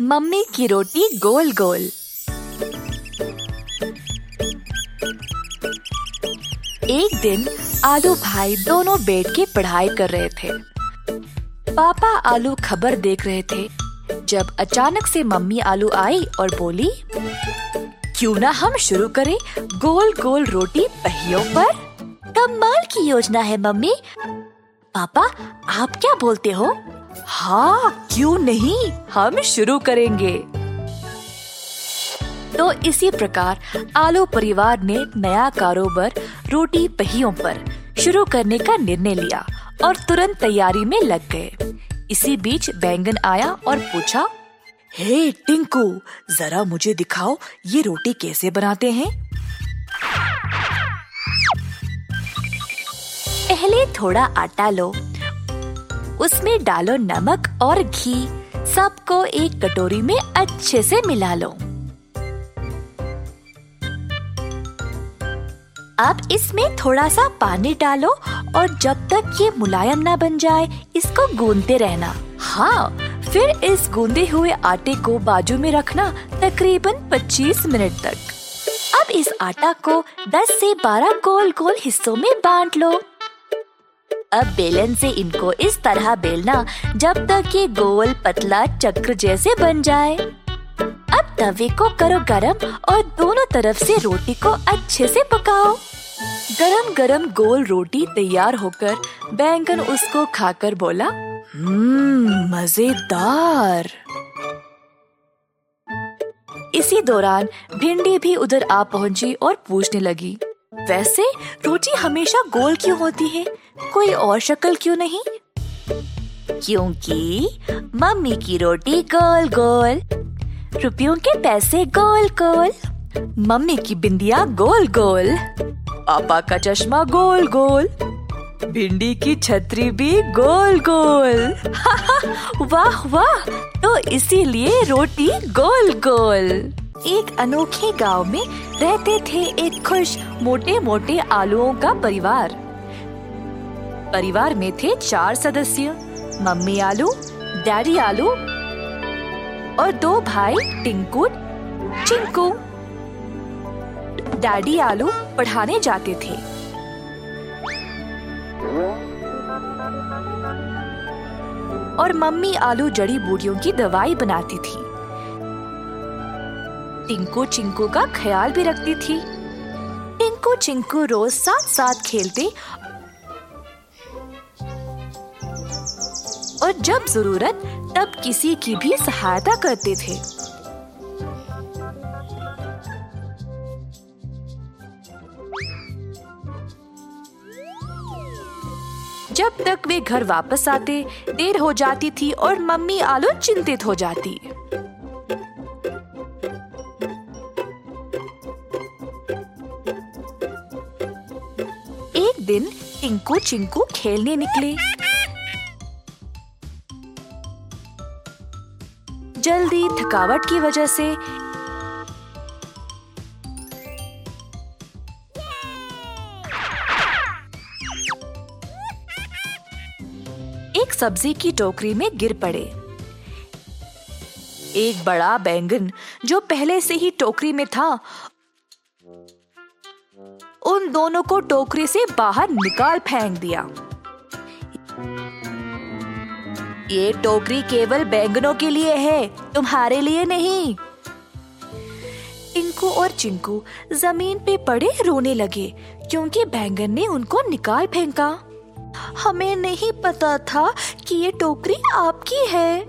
Mummy की रोटी गोल गोल एक दिन आलू भाई दोनों बैठ के पढ़ाई कर रहे थे। पापा आलू खबर देख रहे थे, जब अचानक से मम्मी आलू आई और बोली, क्यों ना हम शुरू करें गोल गोल रोटी पहियों पर? कमाल की योजना है, मम्मी। पापा, आप क्या बोलते हो? हाँ क्यों नहीं? हम शुरू करेंगे। तो इसी प्रकार आलू परिवार ने नया कारोबार रोटी पहियों पर शुरू करने का निर्णय लिया और तुरंत तैयारी में लग गए। इसी बीच बैंगन आया और पूछा हे hey, टिंकू जरा मुझे दिखाओ ये रोटी कैसे बनाते हैं? पहले थोड़ा आटा लो। उसमें डालो नमक और घी। सबको एक कटोरी में अच्छे से मिला लो। अब इसमें थोड़ा सा पानी डालो और जब तक ये मुलायम ना बन जाए, इसको गूंदते रहना। हाँ फिर इस गूंदे हुए आटे को बाजू में रखना तकरीबन 25 मिनट तक। अब इस आटा को 10 से 12 गोल गोल हिस्सों में बांट लो। अब बेलन से इनको इस तरह बेलना जब तक ये गोल पतला चक्र जैसे बन जाए। अब तवे को करो गरम और दोनों तरफ़ से रोटी को अच्छे से पकाओ। गरम गरम गोल रोटी तैयार होकर बैंगन उसको खाकर बोला हम्म मज़ेदार। इसी दौरान भिंडी भी उधर आ पहुँची और पूछने लगी, वैसे रोटी हमेशा गोल क्यों होती है? कोई और शक्ल क्यों नहीं? क्योंकि मम्मी की रोटी गोल गोल, रुपयों के पैसे गोल गोल, मम्मी की बिंदिया गोल गोल, पापा का चश्मा गोल गोल, भिंडी की छतरी भी गोल गोल। वाह वाह तो इसीलिए रोटी गोल गोल। एक अनोखे गाँव में रहते थे एक खुश मोटे मोटे आलुओं का परिवार। परिवार में थे चार सदस्य, मम्मी आलू, डैडी आलू और दो भाई, टिंकू, चिंकू। डैडी आलू पढ़ाने जाते थे। और मम्मी आलू जड़ी बूटियों की दवाई बनाती थी। टिंकू चिंकू का ख्याल भी रखती थी। टिंकू चिंकू रोज साथ साथ खेलते और जब ज़रूरत, तब किसी की भी सहायता करते थे। जब तक वे घर वापस आते, देर हो जाती थी और मम्मी आलू चिंतित हो जाती। एक दिन टिंकू चिंकू खेलने निकले। जल्दी थकावट की वजह से। एक सब्ज़ी की टोकरी में गिर पड़े। एक बड़ा बैंगन, जो पहले से ही टोकरी में था, उन दोनों को टोकरी से बाहर निकाल फेंक दिया। ये टोकरी केवल बैंगनों के लिए है, तुम्हारे लिए नहीं। टिंकू और चिंकू ज़मीन पे पड़े रोने लगे, क्योंकि बैंगन ने उनको निकाल फेंका। हमें नहीं पता था कि ये टोकरी आपकी है।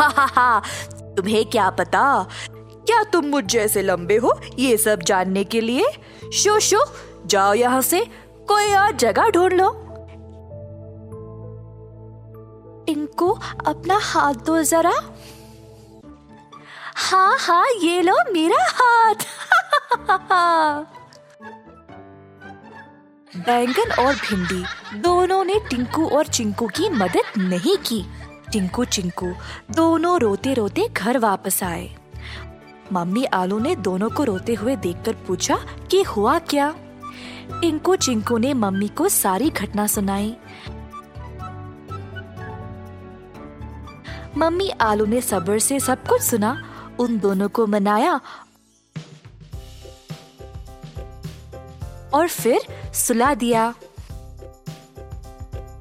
हा हा हा, तुम्हें क्या पता? क्या तुम मुझ जैसे लंबे हो ये सब जानने के लिए? शो शो, जाओ यहाँ से, कोई और जगह ढूंढ लो। टिंकू अपना हाथ दो जरा। हाँ हाँ ये लो मेरा हाथ। बैंगन और भिंडी दोनों ने टिंकू और चिंकू की मदद नहीं की। टिंकू, चिंकू दोनों रोते रोते घर वापस आए। मम्मी आलू ने दोनों को रोते हुए देखकर पूछा कि हुआ क्या? टिंकू, चिंकू ने मम्मी को सारी घटना सुनाई। मम्मी आलू ने सब्र से सब कुछ सुना, उन दोनों को मनाया। और फिर सुला दिया।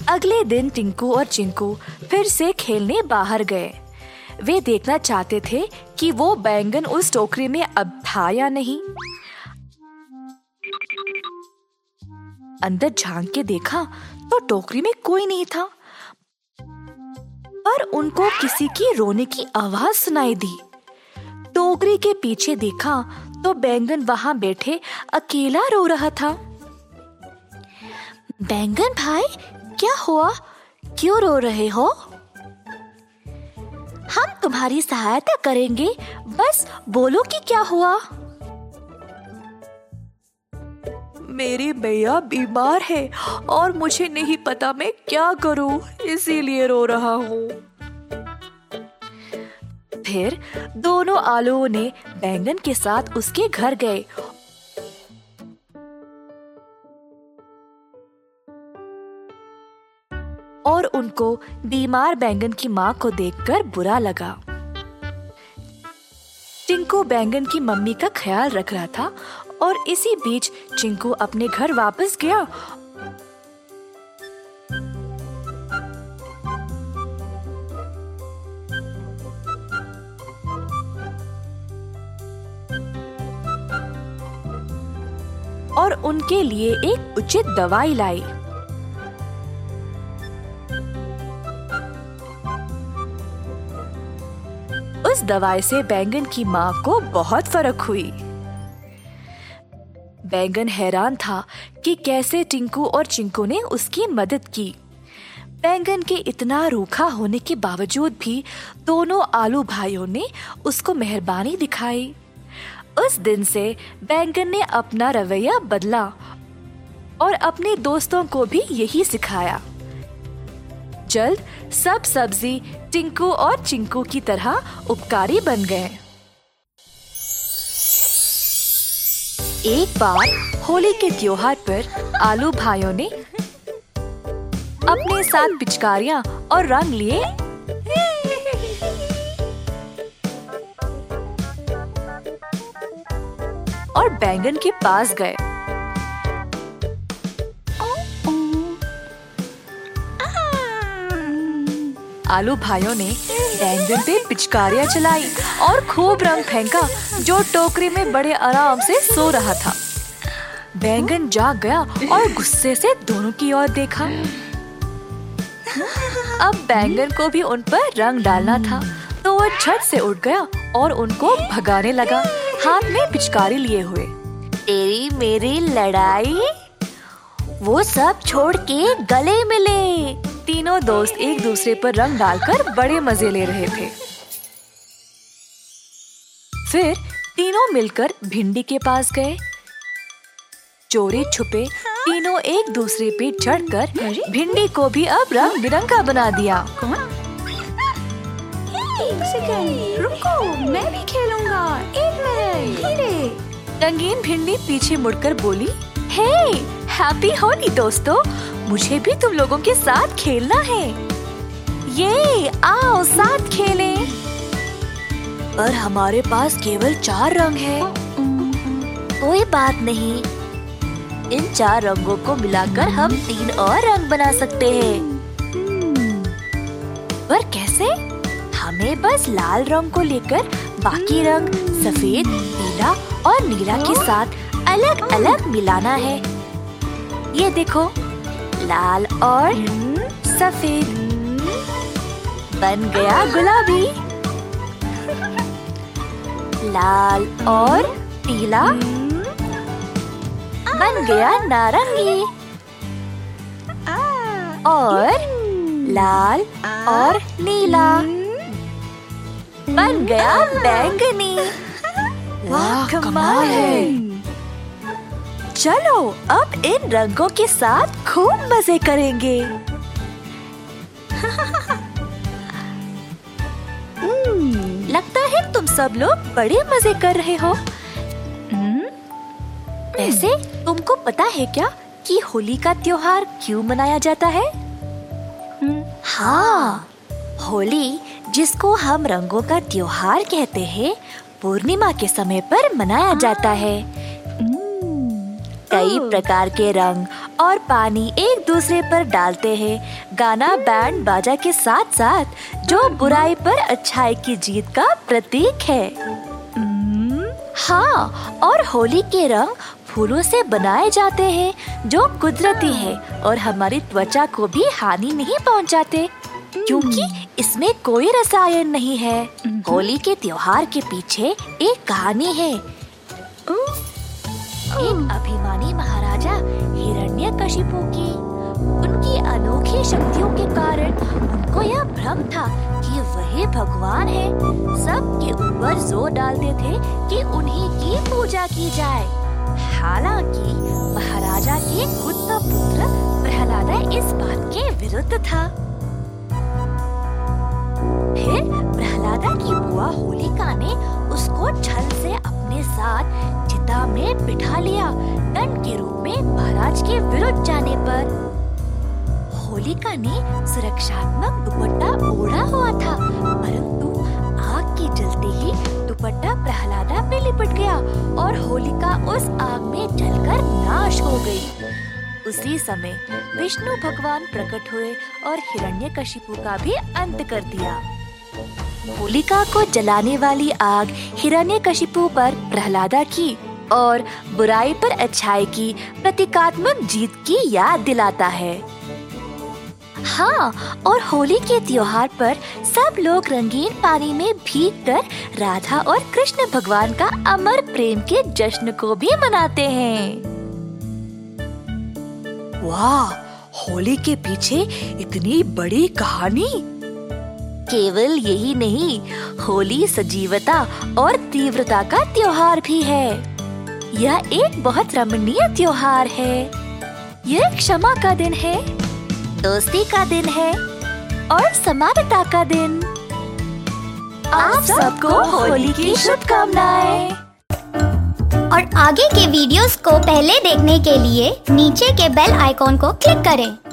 अगले दिन टिंकू और चिंकू फिर से खेलने बाहर गए। वे देखना चाहते थे कि वो बैंगन उस टोकरी में अब था या नहीं। अंदर झाँक के देखा तो टोकरी में कोई नहीं था। पर उनको किसी की रोने की आवाज़ सुनाई दी। टोकरी के पीछे देखा तो बैंगन वहाँ बैठे अकेला रो रहा था। बैंगन भाई, क्या हुआ? क्यों रो रहे हो? हम तुम्हारी सहायता करेंगे। बस बोलो कि क्या हुआ? मेरी भैया बीमार है और मुझे नहीं पता मैं क्या करूँ, इसीलिए रो रहा हूँ। फिर दोनों आलुओं ने बैंगन के साथ उसके घर गए। और उनको बीमार बैंगन की माँ को देखकर बुरा लगा। टिंकू बैंगन की मम्मी का ख्याल रख रहा था और इसी बीच चिंकू अपने घर वापस गया। और उनके लिए एक उचित दवाई लाई। उस दवाई से बैंगन की माँ को बहुत फ़र्क हुई। बैंगन हैरान था कि कैसे टिंकू और चिंकू ने उसकी मदद की। बैंगन के इतना रूखा होने के बावजूद भी दोनों आलू भाइयों ने उसको मेहरबानी दिखाई। उस दिन से बैंगन ने अपना रवैया बदला और अपने दोस्तों को भी यही सिखाया। जल्द सब सब्ज़ी टिंकू और चिंकू की तरह उपकारी बन गए। एक बार होली के त्योहार पर आलू भाइयों ने अपने साथ पिचकारियाँ और रंग लिए। और बैंगन के पास गए। आलू भाइयों ने बैंगन पे पिचकारियाँ चलाई और खूब रंग फेंका, जो टोकरी में बड़े आराम से सो रहा था। बैंगन जाग गया और गुस्से से दोनों की ओर देखा। अब बैंगन को भी उन पर रंग डालना था तो वह छत से उठ गया और उनको भगाने लगा, हाथ में पिचकारी लिए हुए। तेरी मेरी लड़ाई? वो सब छोड़ के गले मिले। तीनों दोस्त एक दूसरे पर रंग डालकर बड़े मज़े ले रहे थे। फिर तीनों मिलकर भिंडी के पास गए। चोरी छुपे तीनों एक दूसरे पे चढ़कर भिंडी को भी अब रंग बिरंगा बना दिया। रुको मैं भी खेलूँगा। एक मिनट रंगीन भिंडी पीछे मुड़कर बोली हे हैप्पी होली दोस्तों। मुझे भी तुम लोगों के साथ खेलना है। ये, आओ साथ खेलें। पर हमारे पास केवल चार रंग है। कोई बात नहीं। इन चार रंगों को मिलाकर हम तीन और रंग बना सकते हैं। पर कैसे? हमें बस लाल रंग को लेकर बाकी रंग, सफ़ेद, पीला और नीला के साथ अलग अलग मिलाना है। ये देखो। लाल और सफ़ेद। बन गया गुलाबी। लाल और पीला। बन गया नारंगी। और लाल और नीला। बन गया बैंगनी। वाह कमाल है। चलो, अब इन रंगों के साथ खूब मज़े करेंगे। लगता है तुम सब लोग बड़े मज़े कर रहे हो। हम्म? वैसे तुमको पता है क्या कि होली का त्योहार क्यों मनाया जाता है? हाँ होली, जिसको हम रंगों का त्योहार कहते हैं, पूर्णिमा के समय पर मनाया जाता है। कई प्रकार के रंग और पानी एक दूसरे पर डालते हैं। गाना बैंड बाजा के साथ साथ जो बुराई पर अच्छाई की जीत का प्रतीक है। हाँ और होली के रंग फूलों से बनाए जाते हैं जो कुदरती है और हमारी त्वचा को भी हानि नहीं पहुंचाते। क्योंकि इसमें कोई रसायन नहीं है। होली के त्योहार के पीछे एक कहानी है। एक अभिमानी महाराजा हिरण्य हिरण्यकशिपु की उनकी अनोखी शक्तियों के कारण उनको यह भ्रम था कि वही भगवान है। सबके ऊपर ज़ोर डालते थे कि उन्हीं की पूजा की जाए। हालाँकि महाराजा के खुद का पुत्र प्रहलादा इस बात के विरुद्ध था। फिर प्रहलादा की बुआ होलिका ने उसको छल से अपने साथ चिता में बिठा लिया। दंड के रूप में महाराज के विरुद्ध जाने पर होलिका ने सुरक्षात्मक दुपट्टा ओढ़ा हुआ था, परंतु आग के जलते ही दुपट्टा प्रहलादा पे लिपट गया और होलिका उस आग में जलकर नाश हो गई। उसी समय विष्णु भगवान प्रकट हुए और हिरण्यकशिपु का भी अंत कर दिया। होलिका को जलाने वाली आग हिरण्यकशिपु पर प्रहलादा की और बुराई पर अच्छाई की प्रतीकात्मक जीत की याद दिलाता है। हाँ और होली के त्योहार पर सब लोग रंगीन पानी में भीग कर राधा और कृष्ण भगवान का अमर प्रेम के जश्न को भी मनाते हैं। वाह, होली के पीछे इतनी बड़ी कहानी। केवल यही नहीं, होली सजीवता और तीव्रता का त्योहार भी है। यह एक बहुत रमणीय त्योहार है। यह क्षमा का दिन है, दोस्ती का दिन है और समानता का दिन। आप सबको होली की शुभकामनाएँ। और आगे के वीडियोस को पहले देखने के लिए नीचे के बेल आइकॉन को क्लिक करें।